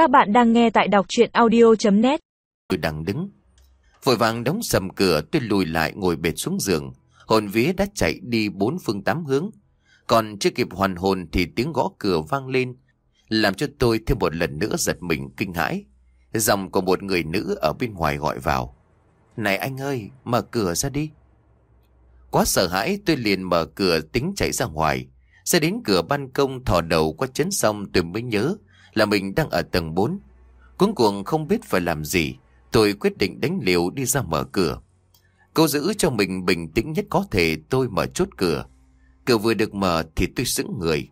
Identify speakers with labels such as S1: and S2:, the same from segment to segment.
S1: Các bạn đang nghe tại đọc chuyện audio.net
S2: Tôi đang đứng. Vội vàng đóng sầm cửa tôi lùi lại ngồi bệt xuống giường. Hồn vía đã chạy đi bốn phương tám hướng. Còn chưa kịp hoàn hồn thì tiếng gõ cửa vang lên. Làm cho tôi thêm một lần nữa giật mình kinh hãi. Dòng của một người nữ ở bên ngoài gọi vào. Này anh ơi, mở cửa ra đi. Quá sợ hãi tôi liền mở cửa tính chạy ra ngoài. sẽ đến cửa ban công thò đầu qua chấn xong tôi mới nhớ là mình đang ở tầng 4. cuống cuồng không biết phải làm gì, tôi quyết định đánh liều đi ra mở cửa. Cô giữ cho mình bình tĩnh nhất có thể tôi mở chốt cửa. Cửa vừa được mở thì tôi sững người.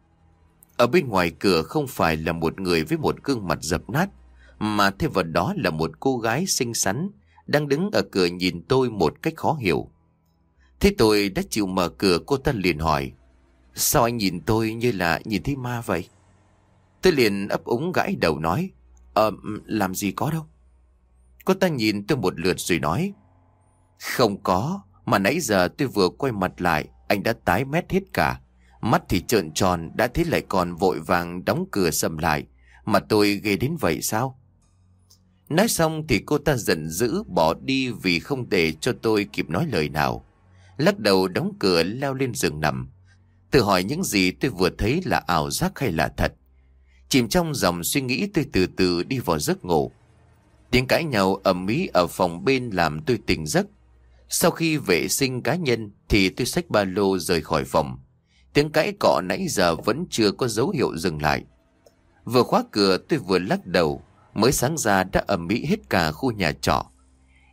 S2: Ở bên ngoài cửa không phải là một người với một gương mặt dập nát, mà thêm vào đó là một cô gái xinh xắn đang đứng ở cửa nhìn tôi một cách khó hiểu. Thế tôi đã chịu mở cửa cô ta liền hỏi Sao anh nhìn tôi như là nhìn thấy ma vậy? Tôi liền ấp úng gãi đầu nói Ờ, làm gì có đâu. Cô ta nhìn tôi một lượt rồi nói Không có, mà nãy giờ tôi vừa quay mặt lại, anh đã tái mét hết cả. Mắt thì trợn tròn, đã thế lại còn vội vàng đóng cửa sầm lại. Mà tôi ghê đến vậy sao? Nói xong thì cô ta giận dữ bỏ đi vì không để cho tôi kịp nói lời nào. Lắc đầu đóng cửa leo lên giường nằm. Tự hỏi những gì tôi vừa thấy là ảo giác hay là thật. Chìm trong dòng suy nghĩ tôi từ từ đi vào giấc ngủ. Tiếng cãi nhau ầm ĩ ở phòng bên làm tôi tỉnh giấc. Sau khi vệ sinh cá nhân thì tôi xách ba lô rời khỏi phòng. Tiếng cãi cọ nãy giờ vẫn chưa có dấu hiệu dừng lại. Vừa khóa cửa tôi vừa lắc đầu, mới sáng ra đã ầm ĩ hết cả khu nhà trọ.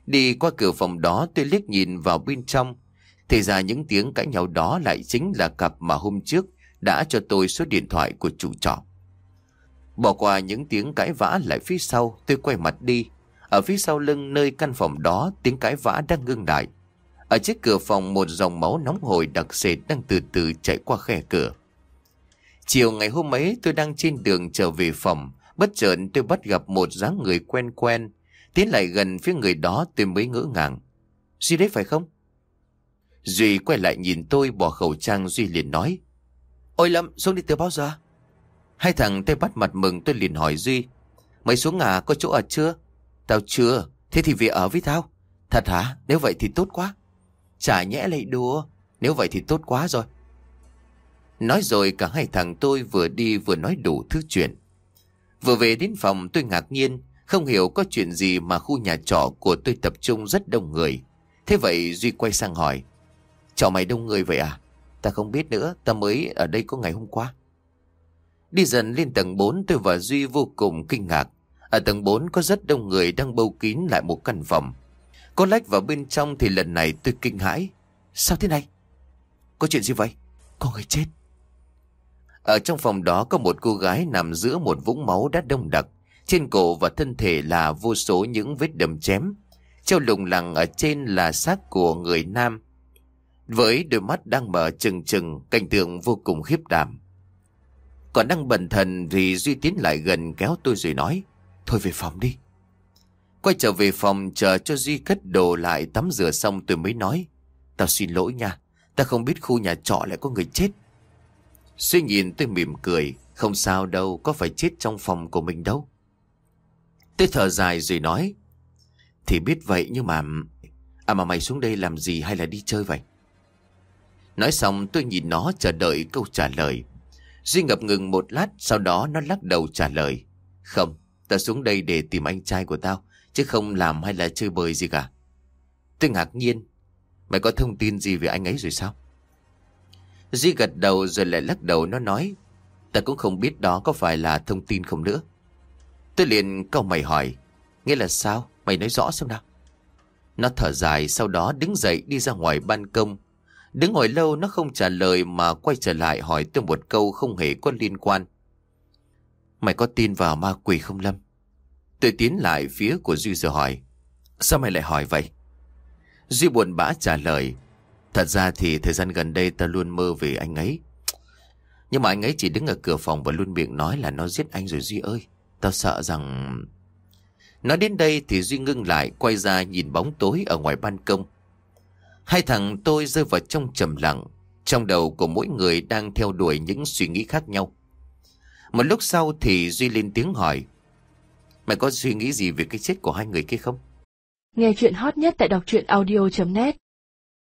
S2: Đi qua cửa phòng đó tôi liếc nhìn vào bên trong, thì ra những tiếng cãi nhau đó lại chính là cặp mà hôm trước đã cho tôi số điện thoại của chủ trọ. Bỏ qua những tiếng cãi vã lại phía sau, tôi quay mặt đi. Ở phía sau lưng nơi căn phòng đó, tiếng cãi vã đang ngưng lại. Ở trước cửa phòng một dòng máu nóng hổi đặc sệt đang từ từ chạy qua khe cửa. Chiều ngày hôm ấy tôi đang trên đường trở về phòng, bất chợt tôi bắt gặp một dáng người quen quen. Tiến lại gần phía người đó tôi mới ngỡ ngàng. Duy đấy phải không? Duy quay lại nhìn tôi bỏ khẩu trang Duy liền nói. Ôi Lâm, xuống đi từ bao giờ? Hai thằng tay bắt mặt mừng tôi liền hỏi Duy. Mày xuống à, có chỗ ở chưa? Tao chưa, thế thì về ở với tao. Thật hả? Nếu vậy thì tốt quá. Chả nhẽ lại đùa, nếu vậy thì tốt quá rồi. Nói rồi cả hai thằng tôi vừa đi vừa nói đủ thứ chuyện. Vừa về đến phòng tôi ngạc nhiên, không hiểu có chuyện gì mà khu nhà trọ của tôi tập trung rất đông người. Thế vậy Duy quay sang hỏi. Trọ mày đông người vậy à? Ta không biết nữa, ta mới ở đây có ngày hôm qua. Đi dần lên tầng 4 tôi và Duy vô cùng kinh ngạc. Ở tầng 4 có rất đông người đang bâu kín lại một căn phòng. Có lách vào bên trong thì lần này tôi kinh hãi. Sao thế này? Có chuyện gì vậy? Có người chết. Ở trong phòng đó có một cô gái nằm giữa một vũng máu đã đông đặc. Trên cổ và thân thể là vô số những vết đầm chém. Treo lùng lẳng ở trên là xác của người nam. Với đôi mắt đang mở trừng trừng, cảnh tượng vô cùng khiếp đảm. Còn đang bần thần thì Duy tiến lại gần kéo tôi rồi nói. Thôi về phòng đi. Quay trở về phòng chờ cho Duy cất đồ lại tắm rửa xong tôi mới nói. Tao xin lỗi nha. Ta không biết khu nhà trọ lại có người chết. Duy nhìn tôi mỉm cười. Không sao đâu, có phải chết trong phòng của mình đâu. Tôi thở dài rồi nói. Thì biết vậy nhưng mà... À mà mày xuống đây làm gì hay là đi chơi vậy? Nói xong tôi nhìn nó chờ đợi câu trả lời. Duy ngập ngừng một lát sau đó nó lắc đầu trả lời. Không, ta xuống đây để tìm anh trai của tao, chứ không làm hay là chơi bời gì cả. Tôi ngạc nhiên. Mày có thông tin gì về anh ấy rồi sao? Duy gật đầu rồi lại lắc đầu nó nói. Ta cũng không biết đó có phải là thông tin không nữa. Tôi liền câu mày hỏi. Nghĩa là sao? Mày nói rõ xem nào. Nó thở dài sau đó đứng dậy đi ra ngoài ban công Đứng ngồi lâu nó không trả lời mà quay trở lại hỏi tôi một câu không hề có liên quan. Mày có tin vào ma quỷ không, Lâm? Tôi tiến lại phía của Duy rồi hỏi. Sao mày lại hỏi vậy? Duy buồn bã trả lời. Thật ra thì thời gian gần đây ta luôn mơ về anh ấy. Nhưng mà anh ấy chỉ đứng ở cửa phòng và luôn miệng nói là nó giết anh rồi Duy ơi. Tao sợ rằng... Nói đến đây thì Duy ngưng lại, quay ra nhìn bóng tối ở ngoài ban công. Hai thằng tôi rơi vào trong trầm lặng, trong đầu của mỗi người đang theo đuổi những suy nghĩ khác nhau. Một lúc sau thì Duy lên tiếng hỏi, Mày có suy nghĩ gì về cái chết của hai người kia không?
S3: Nghe chuyện hot nhất tại đọc truyện audio.net